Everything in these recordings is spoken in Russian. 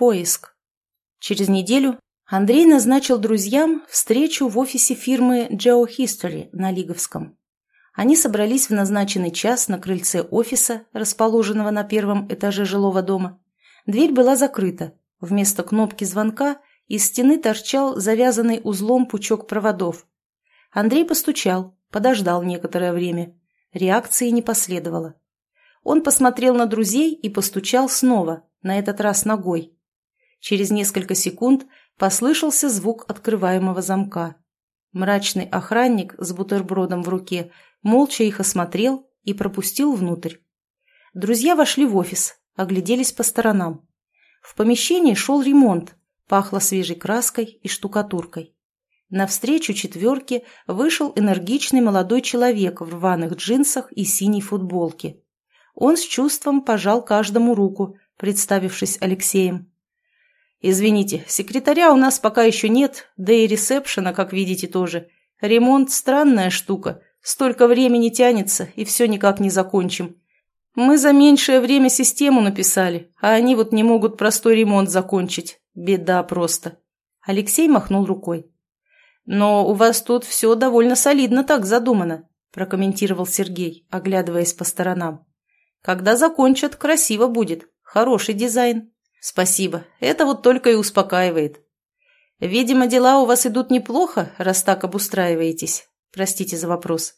Поиск. Через неделю Андрей назначил друзьям встречу в офисе фирмы GeoHistory на Лиговском. Они собрались в назначенный час на крыльце офиса, расположенного на первом этаже жилого дома. Дверь была закрыта. Вместо кнопки звонка из стены торчал завязанный узлом пучок проводов. Андрей постучал, подождал некоторое время. Реакции не последовало. Он посмотрел на друзей и постучал снова, на этот раз ногой. Через несколько секунд послышался звук открываемого замка. Мрачный охранник с бутербродом в руке молча их осмотрел и пропустил внутрь. Друзья вошли в офис, огляделись по сторонам. В помещении шел ремонт, пахло свежей краской и штукатуркой. Навстречу четверке вышел энергичный молодой человек в рваных джинсах и синей футболке. Он с чувством пожал каждому руку, представившись Алексеем. «Извините, секретаря у нас пока еще нет, да и ресепшена, как видите, тоже. Ремонт – странная штука. Столько времени тянется, и все никак не закончим. Мы за меньшее время систему написали, а они вот не могут простой ремонт закончить. Беда просто». Алексей махнул рукой. «Но у вас тут все довольно солидно так задумано», – прокомментировал Сергей, оглядываясь по сторонам. «Когда закончат, красиво будет. Хороший дизайн. Спасибо. Это вот только и успокаивает. Видимо, дела у вас идут неплохо, раз так обустраиваетесь. Простите за вопрос.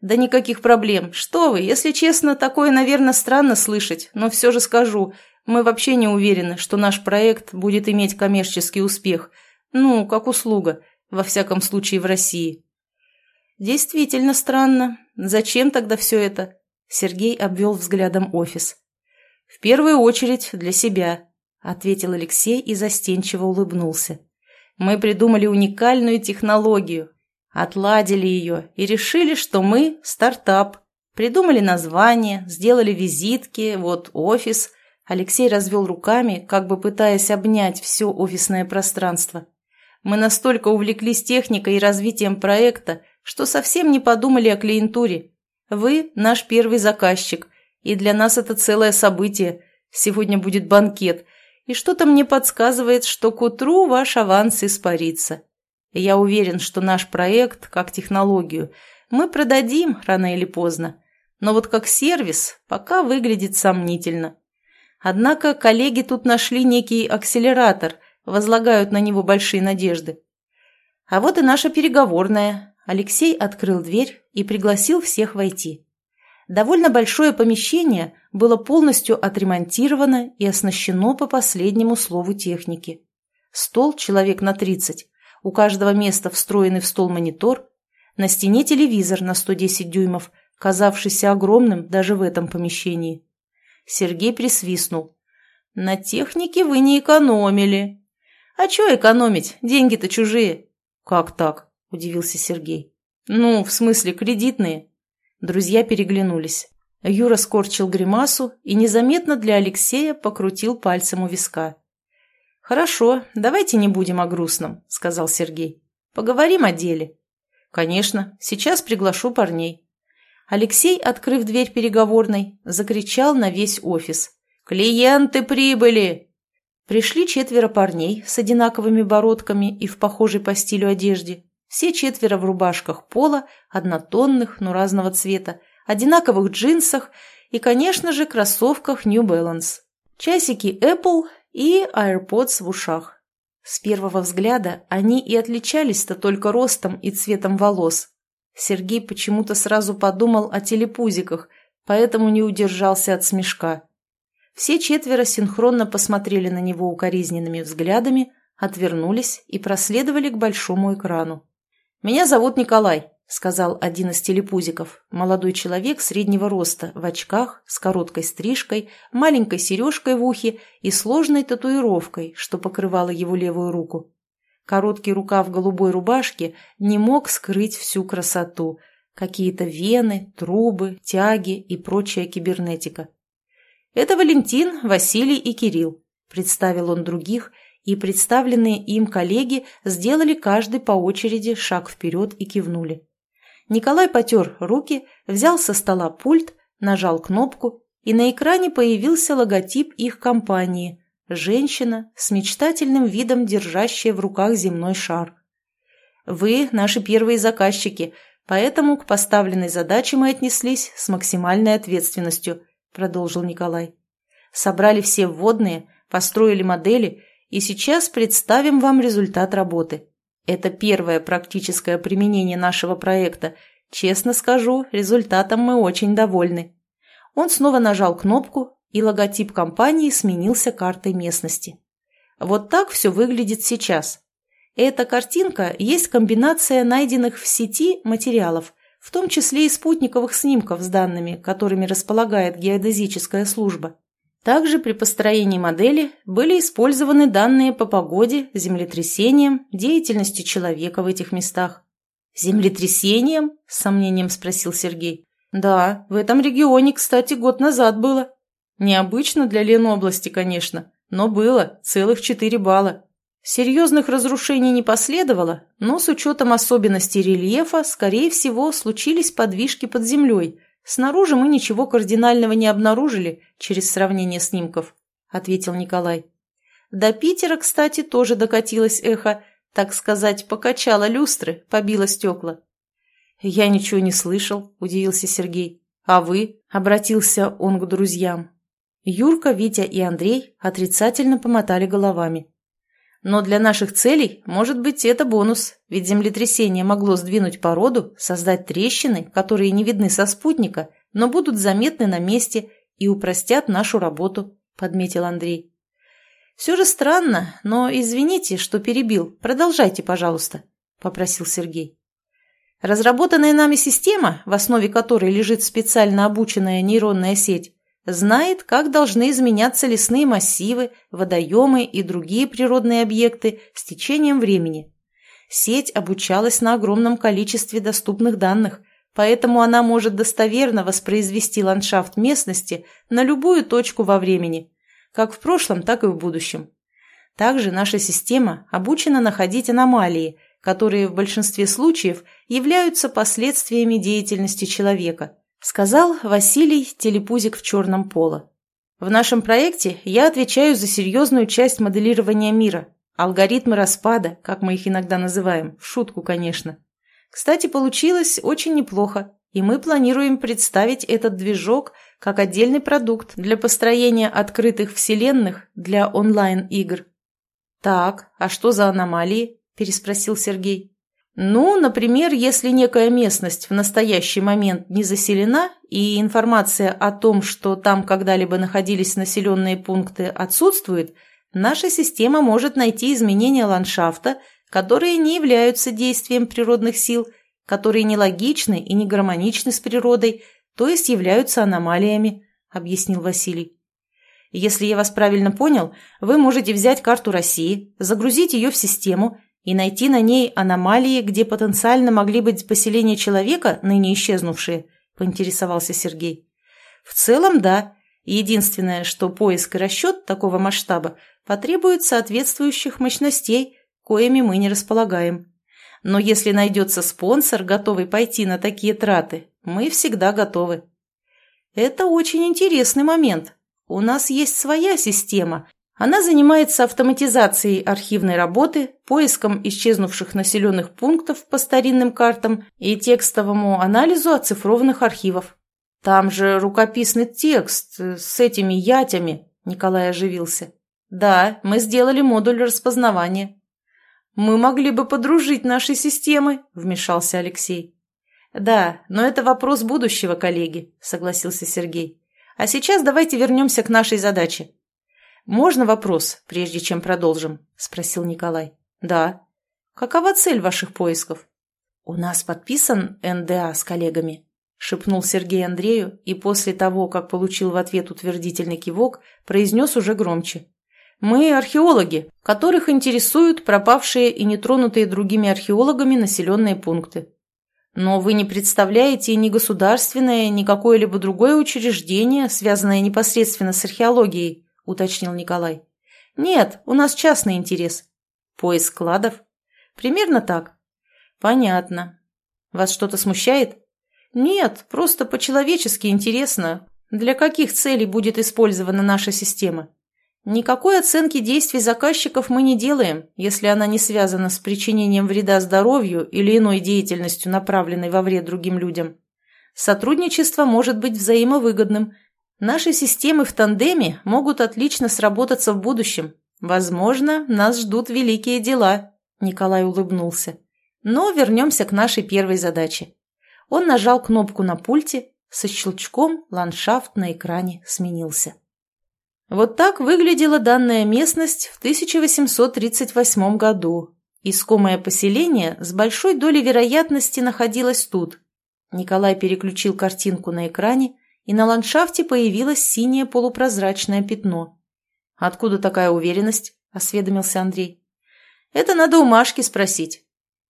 Да никаких проблем. Что вы, если честно, такое, наверное, странно слышать, но все же скажу. Мы вообще не уверены, что наш проект будет иметь коммерческий успех. Ну, как услуга, во всяком случае в России. Действительно странно. Зачем тогда все это? Сергей обвел взглядом офис. «В первую очередь для себя», — ответил Алексей и застенчиво улыбнулся. «Мы придумали уникальную технологию, отладили ее и решили, что мы стартап. Придумали название, сделали визитки, вот офис». Алексей развел руками, как бы пытаясь обнять все офисное пространство. «Мы настолько увлеклись техникой и развитием проекта, что совсем не подумали о клиентуре. Вы наш первый заказчик, и для нас это целое событие. Сегодня будет банкет, и что-то мне подсказывает, что к утру ваш аванс испарится. Я уверен, что наш проект, как технологию, мы продадим рано или поздно. Но вот как сервис пока выглядит сомнительно. Однако коллеги тут нашли некий акселератор, возлагают на него большие надежды. А вот и наша переговорная. Алексей открыл дверь и пригласил всех войти. Довольно большое помещение было полностью отремонтировано и оснащено по последнему слову техники. Стол человек на 30, у каждого места встроенный в стол монитор, на стене телевизор на 110 дюймов, казавшийся огромным даже в этом помещении. Сергей присвистнул. «На технике вы не экономили». «А что экономить? Деньги-то чужие». «Как так?» – удивился Сергей. «Ну, в смысле, кредитные». Друзья переглянулись. Юра скорчил гримасу и незаметно для Алексея покрутил пальцем у виска. «Хорошо, давайте не будем о грустном», — сказал Сергей. «Поговорим о деле». «Конечно, сейчас приглашу парней». Алексей, открыв дверь переговорной, закричал на весь офис. «Клиенты прибыли!» Пришли четверо парней с одинаковыми бородками и в похожей по стилю одежде. Все четверо в рубашках пола, однотонных, но разного цвета, одинаковых джинсах и, конечно же, кроссовках New Balance. Часики Apple и AirPods в ушах. С первого взгляда они и отличались-то только ростом и цветом волос. Сергей почему-то сразу подумал о телепузиках, поэтому не удержался от смешка. Все четверо синхронно посмотрели на него укоризненными взглядами, отвернулись и проследовали к большому экрану. «Меня зовут Николай», — сказал один из телепузиков, молодой человек среднего роста, в очках, с короткой стрижкой, маленькой сережкой в ухе и сложной татуировкой, что покрывало его левую руку. Короткий рукав голубой рубашки не мог скрыть всю красоту, какие-то вены, трубы, тяги и прочая кибернетика. «Это Валентин, Василий и Кирилл», — представил он других — и представленные им коллеги сделали каждый по очереди шаг вперед и кивнули. Николай потер руки, взял со стола пульт, нажал кнопку, и на экране появился логотип их компании Женщина с мечтательным видом, держащая в руках земной шар. Вы наши первые заказчики, поэтому к поставленной задаче мы отнеслись с максимальной ответственностью, продолжил Николай. Собрали все вводные, построили модели и сейчас представим вам результат работы. Это первое практическое применение нашего проекта. Честно скажу, результатом мы очень довольны. Он снова нажал кнопку, и логотип компании сменился картой местности. Вот так все выглядит сейчас. Эта картинка есть комбинация найденных в сети материалов, в том числе и спутниковых снимков с данными, которыми располагает геодезическая служба. Также при построении модели были использованы данные по погоде, землетрясениям, деятельности человека в этих местах. «Землетрясением?» – с сомнением спросил Сергей. «Да, в этом регионе, кстати, год назад было. Необычно для Ленобласти, конечно, но было, целых четыре балла. Серьезных разрушений не последовало, но с учетом особенностей рельефа, скорее всего, случились подвижки под землей – «Снаружи мы ничего кардинального не обнаружили через сравнение снимков», — ответил Николай. До Питера, кстати, тоже докатилось эхо, так сказать, покачало люстры, побило стекла. «Я ничего не слышал», — удивился Сергей. «А вы?» — обратился он к друзьям. Юрка, Витя и Андрей отрицательно помотали головами. Но для наших целей, может быть, это бонус, ведь землетрясение могло сдвинуть породу, создать трещины, которые не видны со спутника, но будут заметны на месте и упростят нашу работу», — подметил Андрей. «Все же странно, но извините, что перебил. Продолжайте, пожалуйста», — попросил Сергей. Разработанная нами система, в основе которой лежит специально обученная нейронная сеть, знает, как должны изменяться лесные массивы, водоемы и другие природные объекты с течением времени. Сеть обучалась на огромном количестве доступных данных, поэтому она может достоверно воспроизвести ландшафт местности на любую точку во времени, как в прошлом, так и в будущем. Также наша система обучена находить аномалии, которые в большинстве случаев являются последствиями деятельности человека – сказал Василий Телепузик в черном поло. В нашем проекте я отвечаю за серьезную часть моделирования мира, алгоритмы распада, как мы их иногда называем, в шутку, конечно. Кстати, получилось очень неплохо, и мы планируем представить этот движок как отдельный продукт для построения открытых вселенных для онлайн-игр. «Так, а что за аномалии?» – переспросил Сергей. Ну, например, если некая местность в настоящий момент не заселена и информация о том, что там когда-либо находились населенные пункты, отсутствует, наша система может найти изменения ландшафта, которые не являются действием природных сил, которые нелогичны и не гармоничны с природой, то есть являются аномалиями, объяснил Василий. Если я вас правильно понял, вы можете взять карту России, загрузить ее в систему и найти на ней аномалии, где потенциально могли быть поселения человека, ныне исчезнувшие, поинтересовался Сергей. В целом, да. Единственное, что поиск и расчет такого масштаба потребует соответствующих мощностей, коими мы не располагаем. Но если найдется спонсор, готовый пойти на такие траты, мы всегда готовы. Это очень интересный момент. У нас есть своя система, она занимается автоматизацией архивной работы, поиском исчезнувших населенных пунктов по старинным картам и текстовому анализу оцифрованных архивов. Там же рукописный текст с этими ятями, Николай оживился. Да, мы сделали модуль распознавания. Мы могли бы подружить наши системы, вмешался Алексей. Да, но это вопрос будущего, коллеги, согласился Сергей. А сейчас давайте вернемся к нашей задаче. «Можно вопрос, прежде чем продолжим?» – спросил Николай. «Да». «Какова цель ваших поисков?» «У нас подписан НДА с коллегами», – шепнул Сергей Андрею и после того, как получил в ответ утвердительный кивок, произнес уже громче. «Мы археологи, которых интересуют пропавшие и нетронутые другими археологами населенные пункты. Но вы не представляете ни государственное, ни какое-либо другое учреждение, связанное непосредственно с археологией, – уточнил Николай. «Нет, у нас частный интерес». «Поиск кладов?» «Примерно так». «Понятно. Вас что-то смущает?» «Нет, просто по-человечески интересно, для каких целей будет использована наша система. Никакой оценки действий заказчиков мы не делаем, если она не связана с причинением вреда здоровью или иной деятельностью, направленной во вред другим людям. Сотрудничество может быть взаимовыгодным. Наши системы в тандеме могут отлично сработаться в будущем. Возможно, нас ждут великие дела. Николай улыбнулся. Но вернемся к нашей первой задаче. Он нажал кнопку на пульте, со щелчком ландшафт на экране сменился. Вот так выглядела данная местность в 1838 году. Искомое поселение с большой долей вероятности находилось тут. Николай переключил картинку на экране, и на ландшафте появилось синее полупрозрачное пятно. «Откуда такая уверенность?» – осведомился Андрей. «Это надо у Машки спросить».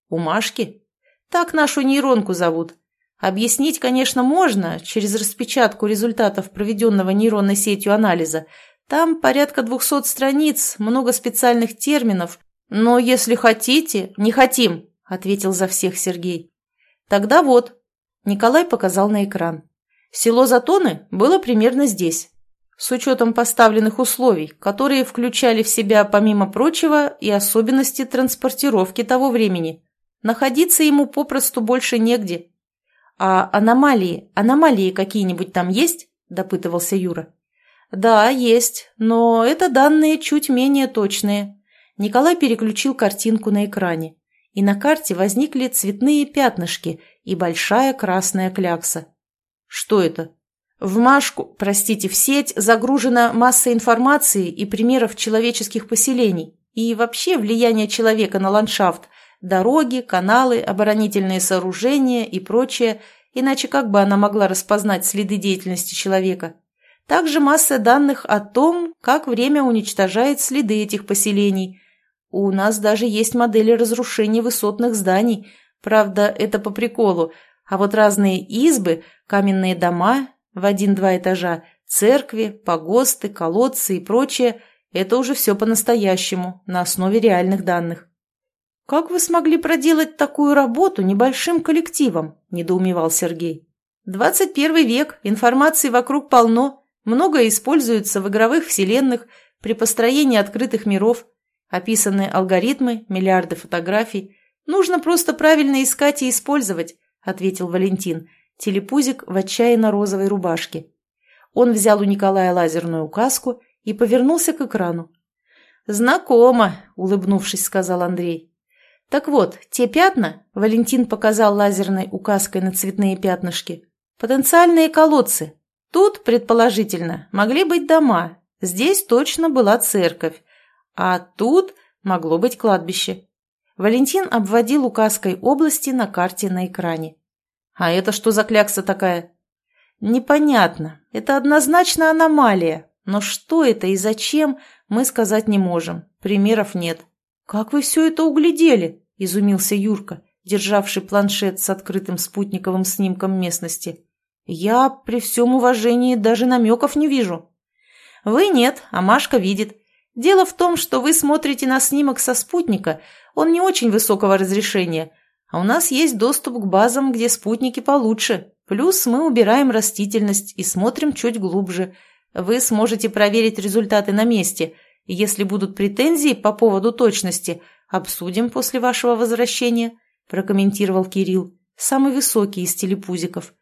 «У Машки?» «Так нашу нейронку зовут. Объяснить, конечно, можно через распечатку результатов проведенного нейронной сетью анализа. Там порядка двухсот страниц, много специальных терминов. Но если хотите... Не хотим, ответил за всех Сергей. Тогда вот. Николай показал на экран. Село Затоны было примерно здесь. С учетом поставленных условий, которые включали в себя, помимо прочего, и особенности транспортировки того времени. Находиться ему попросту больше негде. «А аномалии, аномалии какие-нибудь там есть?» – допытывался Юра. «Да, есть, но это данные чуть менее точные». Николай переключил картинку на экране, и на карте возникли цветные пятнышки и большая красная клякса. «Что это?» В Машку, простите, в сеть загружена масса информации и примеров человеческих поселений и вообще влияние человека на ландшафт, Дороги, каналы, оборонительные сооружения и прочее, иначе как бы она могла распознать следы деятельности человека? Также масса данных о том, как время уничтожает следы этих поселений. У нас даже есть модели разрушения высотных зданий, правда, это по приколу, а вот разные избы, каменные дома в один-два этажа, церкви, погосты, колодцы и прочее – это уже все по-настоящему, на основе реальных данных. «Как вы смогли проделать такую работу небольшим коллективом?» – недоумевал Сергей. «Двадцать первый век, информации вокруг полно, многое используется в игровых вселенных, при построении открытых миров, описаны алгоритмы, миллиарды фотографий. Нужно просто правильно искать и использовать», – ответил Валентин, телепузик в отчаянно розовой рубашке. Он взял у Николая лазерную указку и повернулся к экрану. «Знакомо», – улыбнувшись, сказал Андрей. Так вот, те пятна, Валентин показал лазерной указкой на цветные пятнышки, потенциальные колодцы. Тут, предположительно, могли быть дома, здесь точно была церковь, а тут могло быть кладбище. Валентин обводил указкой области на карте на экране. А это что за клякса такая? Непонятно. Это однозначно аномалия. Но что это и зачем, мы сказать не можем. Примеров нет. «Как вы все это углядели?» – изумился Юрка, державший планшет с открытым спутниковым снимком местности. «Я при всем уважении даже намеков не вижу». «Вы нет, а Машка видит. Дело в том, что вы смотрите на снимок со спутника, он не очень высокого разрешения, а у нас есть доступ к базам, где спутники получше. Плюс мы убираем растительность и смотрим чуть глубже. Вы сможете проверить результаты на месте – если будут претензии по поводу точности, обсудим после вашего возвращения», – прокомментировал Кирилл, самый высокий из телепузиков.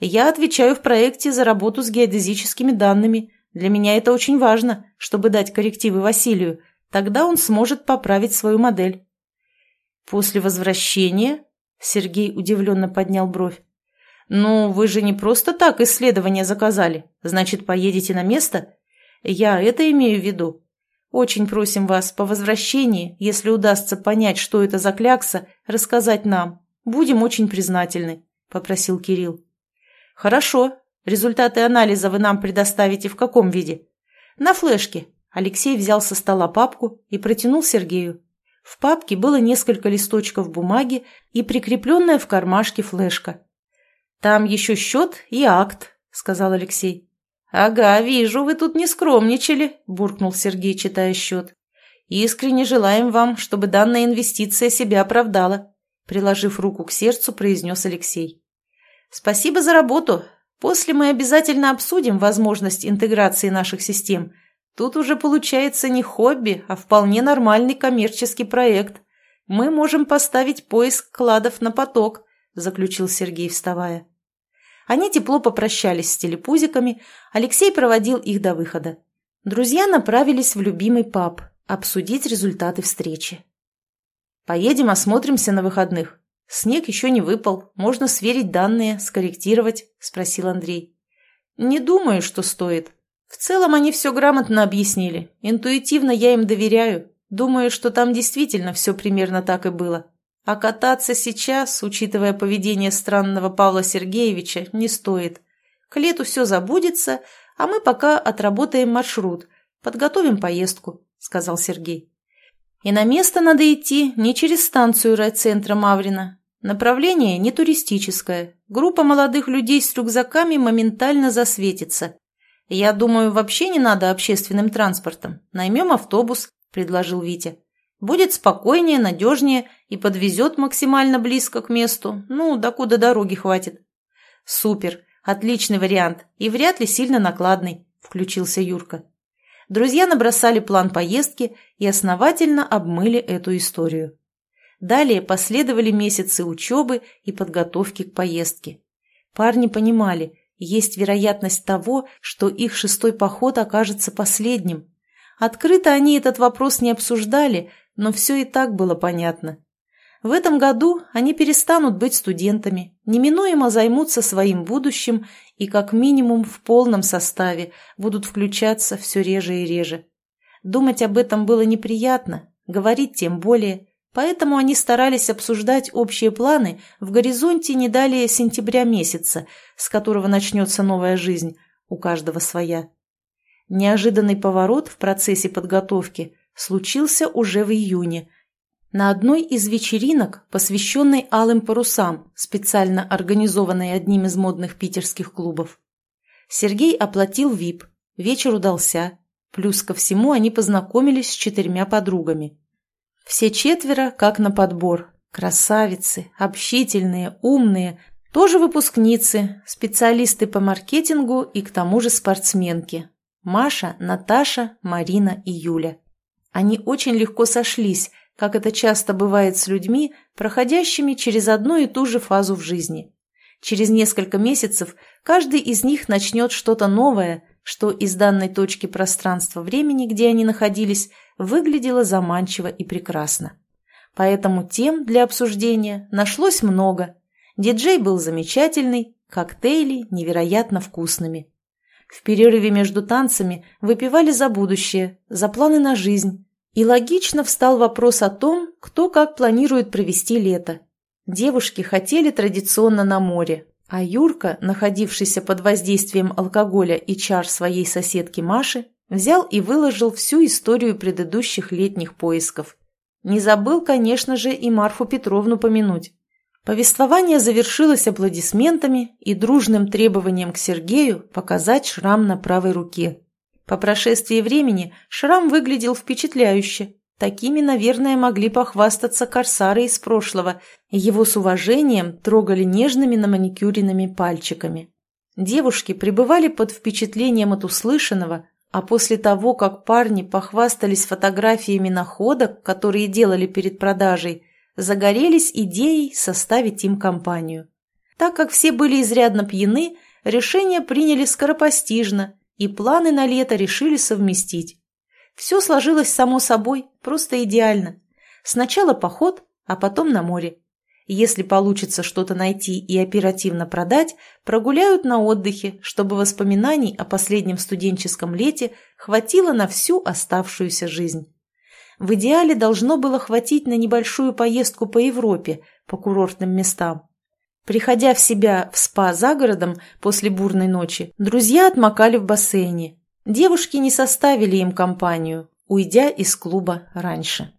«Я отвечаю в проекте за работу с геодезическими данными. Для меня это очень важно, чтобы дать коррективы Василию. Тогда он сможет поправить свою модель». «После возвращения?» – Сергей удивленно поднял бровь. «Ну, вы же не просто так исследование заказали. Значит, поедете на место?» «Я это имею в виду. Очень просим вас по возвращении, если удастся понять, что это за клякса, рассказать нам. Будем очень признательны», – попросил Кирилл. «Хорошо. Результаты анализа вы нам предоставите в каком виде?» «На флешке». Алексей взял со стола папку и протянул Сергею. В папке было несколько листочков бумаги и прикрепленная в кармашке флешка. «Там еще счет и акт», – сказал Алексей. «Ага, вижу, вы тут не скромничали», – буркнул Сергей, читая счет. «Искренне желаем вам, чтобы данная инвестиция себя оправдала», – приложив руку к сердцу, произнес Алексей. «Спасибо за работу. После мы обязательно обсудим возможность интеграции наших систем. Тут уже получается не хобби, а вполне нормальный коммерческий проект. Мы можем поставить поиск кладов на поток», – заключил Сергей, вставая. Они тепло попрощались с телепузиками, Алексей проводил их до выхода. Друзья направились в любимый паб обсудить результаты встречи. «Поедем осмотримся на выходных. Снег еще не выпал, можно сверить данные, скорректировать», – спросил Андрей. «Не думаю, что стоит. В целом они все грамотно объяснили. Интуитивно я им доверяю. Думаю, что там действительно все примерно так и было. А кататься сейчас, учитывая поведение странного Павла Сергеевича, не стоит. К лету все забудется, а мы пока отработаем маршрут, подготовим поездку», — сказал Сергей. «И на место надо идти не через станцию райцентра Маврина. Направление не туристическое. Группа молодых людей с рюкзаками моментально засветится. Я думаю, вообще не надо общественным транспортом. Наймем автобус», — предложил Витя. Будет спокойнее, надежнее и подвезет максимально близко к месту, ну, докуда дороги хватит. Супер, отличный вариант и вряд ли сильно накладный, включился Юрка. Друзья набросали план поездки и основательно обмыли эту историю. Далее последовали месяцы учебы и подготовки к поездке. Парни понимали, есть вероятность того, что их шестой поход окажется последним. Открыто они этот вопрос не обсуждали, но все и так было понятно. В этом году они перестанут быть студентами, неминуемо займутся своим будущим и как минимум в полном составе будут включаться все реже и реже. Думать об этом было неприятно, говорить тем более, поэтому они старались обсуждать общие планы в горизонте не далее сентября месяца, с которого начнется новая жизнь, у каждого своя. Неожиданный поворот в процессе подготовки случился уже в июне. На одной из вечеринок, посвященной алым парусам, специально организованной одним из модных питерских клубов. Сергей оплатил ВИП, вечер удался, плюс ко всему они познакомились с четырьмя подругами. Все четверо, как на подбор, красавицы, общительные, умные, тоже выпускницы, специалисты по маркетингу и к тому же спортсменки. Маша, Наташа, Марина и Юля. Они очень легко сошлись, как это часто бывает с людьми, проходящими через одну и ту же фазу в жизни. Через несколько месяцев каждый из них начнет что-то новое, что из данной точки пространства-времени, где они находились, выглядело заманчиво и прекрасно. Поэтому тем для обсуждения нашлось много. Диджей был замечательный, коктейли невероятно вкусными. В перерыве между танцами выпивали за будущее, за планы на жизнь. И логично встал вопрос о том, кто как планирует провести лето. Девушки хотели традиционно на море, а Юрка, находившийся под воздействием алкоголя и чар своей соседки Маши, взял и выложил всю историю предыдущих летних поисков. Не забыл, конечно же, и Марфу Петровну помянуть. Повествование завершилось аплодисментами и дружным требованием к Сергею показать шрам на правой руке. По прошествии времени шрам выглядел впечатляюще. Такими, наверное, могли похвастаться корсары из прошлого, и его с уважением трогали нежными на маникюренными пальчиками. Девушки пребывали под впечатлением от услышанного, а после того, как парни похвастались фотографиями находок, которые делали перед продажей, загорелись идеей составить им компанию. Так как все были изрядно пьяны, решение приняли скоропостижно, и планы на лето решили совместить. Все сложилось само собой, просто идеально. Сначала поход, а потом на море. Если получится что-то найти и оперативно продать, прогуляют на отдыхе, чтобы воспоминаний о последнем студенческом лете хватило на всю оставшуюся жизнь в идеале должно было хватить на небольшую поездку по Европе, по курортным местам. Приходя в себя в спа за городом после бурной ночи, друзья отмокали в бассейне. Девушки не составили им компанию, уйдя из клуба раньше.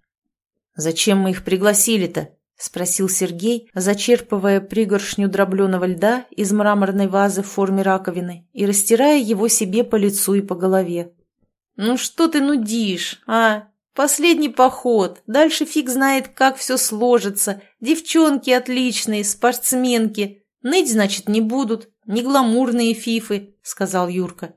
«Зачем мы их пригласили-то?» – спросил Сергей, зачерпывая пригоршню дробленого льда из мраморной вазы в форме раковины и растирая его себе по лицу и по голове. «Ну что ты нудишь, а?» Последний поход. Дальше фиг знает, как все сложится. Девчонки отличные, спортсменки. Ныть, значит, не будут. Не гламурные фифы, сказал Юрка.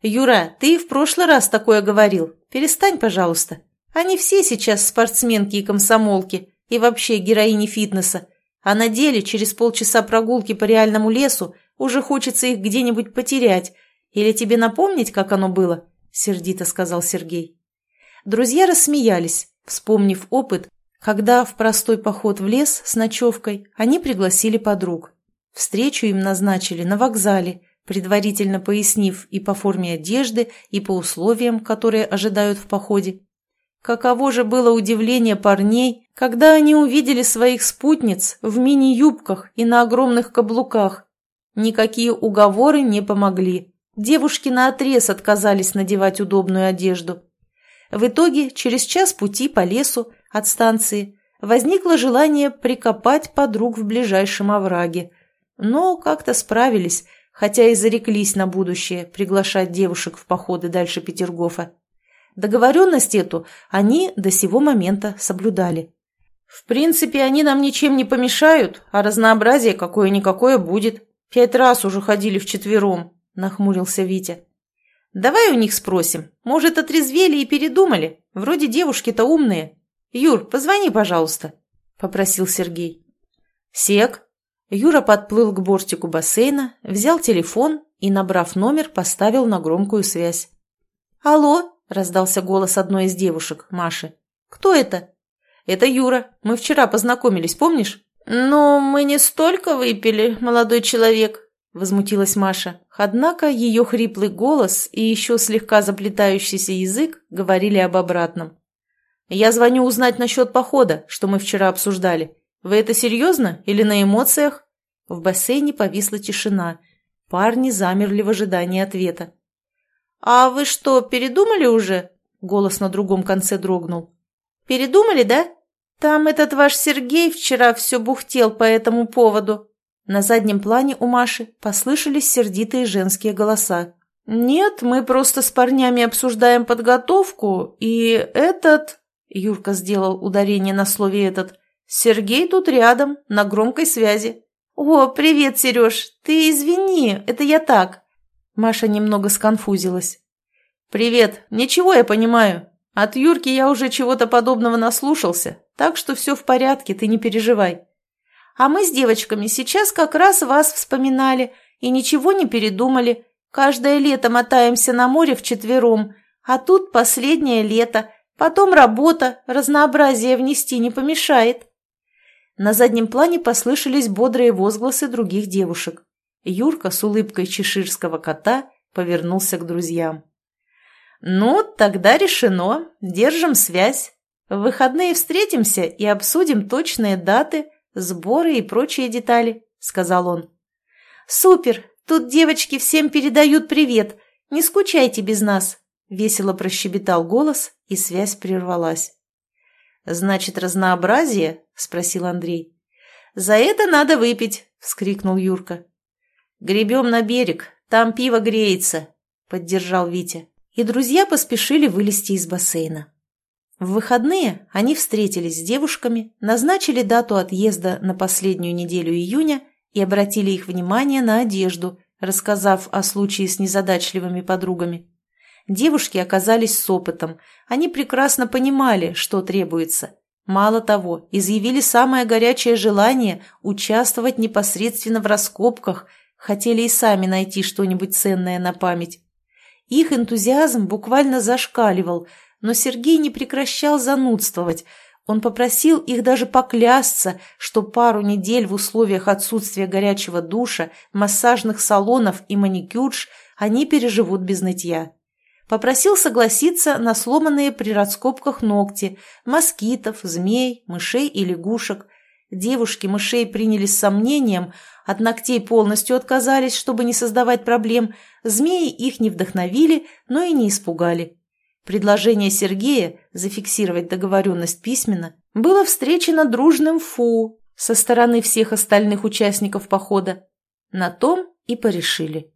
«Юра, ты в прошлый раз такое говорил. Перестань, пожалуйста. Они все сейчас спортсменки и комсомолки, и вообще героини фитнеса. А на деле через полчаса прогулки по реальному лесу уже хочется их где-нибудь потерять. Или тебе напомнить, как оно было?» – сердито сказал Сергей. Друзья рассмеялись, вспомнив опыт, когда в простой поход в лес с ночевкой они пригласили подруг. Встречу им назначили на вокзале – предварительно пояснив и по форме одежды, и по условиям, которые ожидают в походе. Каково же было удивление парней, когда они увидели своих спутниц в мини-юбках и на огромных каблуках. Никакие уговоры не помогли. Девушки наотрез отказались надевать удобную одежду. В итоге, через час пути по лесу от станции, возникло желание прикопать подруг в ближайшем овраге. Но как-то справились – хотя и зареклись на будущее приглашать девушек в походы дальше Петергофа. Договоренность эту они до сего момента соблюдали. «В принципе, они нам ничем не помешают, а разнообразие какое-никакое будет. Пять раз уже ходили вчетвером», — нахмурился Витя. «Давай у них спросим. Может, отрезвели и передумали? Вроде девушки-то умные. Юр, позвони, пожалуйста», — попросил Сергей. «Сек», Юра подплыл к бортику бассейна, взял телефон и, набрав номер, поставил на громкую связь. «Алло!» – раздался голос одной из девушек, Маши. «Кто это?» «Это Юра. Мы вчера познакомились, помнишь?» «Но мы не столько выпили, молодой человек», – возмутилась Маша. Однако ее хриплый голос и еще слегка заплетающийся язык говорили об обратном. «Я звоню узнать насчет похода, что мы вчера обсуждали. Вы это серьезно или на эмоциях?» В бассейне повисла тишина. Парни замерли в ожидании ответа. «А вы что, передумали уже?» Голос на другом конце дрогнул. «Передумали, да? Там этот ваш Сергей вчера все бухтел по этому поводу». На заднем плане у Маши послышались сердитые женские голоса. «Нет, мы просто с парнями обсуждаем подготовку, и этот...» Юрка сделал ударение на слове «этот». Сергей тут рядом, на громкой связи. «О, привет, Сереж! Ты извини, это я так!» Маша немного сконфузилась. «Привет! Ничего я понимаю. От Юрки я уже чего-то подобного наслушался, так что все в порядке, ты не переживай. А мы с девочками сейчас как раз вас вспоминали и ничего не передумали. Каждое лето мотаемся на море вчетвером, а тут последнее лето, потом работа, разнообразие внести не помешает». На заднем плане послышались бодрые возгласы других девушек. Юрка с улыбкой чеширского кота повернулся к друзьям. «Ну, тогда решено. Держим связь. В выходные встретимся и обсудим точные даты, сборы и прочие детали», — сказал он. «Супер! Тут девочки всем передают привет. Не скучайте без нас», — весело прощебетал голос, и связь прервалась. «Значит, разнообразие?» – спросил Андрей. «За это надо выпить!» – вскрикнул Юрка. «Гребем на берег, там пиво греется!» – поддержал Витя. И друзья поспешили вылезти из бассейна. В выходные они встретились с девушками, назначили дату отъезда на последнюю неделю июня и обратили их внимание на одежду, рассказав о случае с незадачливыми подругами. Девушки оказались с опытом, они прекрасно понимали, что требуется. Мало того, изъявили самое горячее желание участвовать непосредственно в раскопках, хотели и сами найти что-нибудь ценное на память. Их энтузиазм буквально зашкаливал, но Сергей не прекращал занудствовать. Он попросил их даже поклясться, что пару недель в условиях отсутствия горячего душа, массажных салонов и маникюрш они переживут без нытья. Попросил согласиться на сломанные при раскопках ногти, москитов, змей, мышей и лягушек. Девушки мышей приняли с сомнением, от ногтей полностью отказались, чтобы не создавать проблем, змеи их не вдохновили, но и не испугали. Предложение Сергея зафиксировать договоренность письменно было встречено дружным «фу» со стороны всех остальных участников похода. На том и порешили.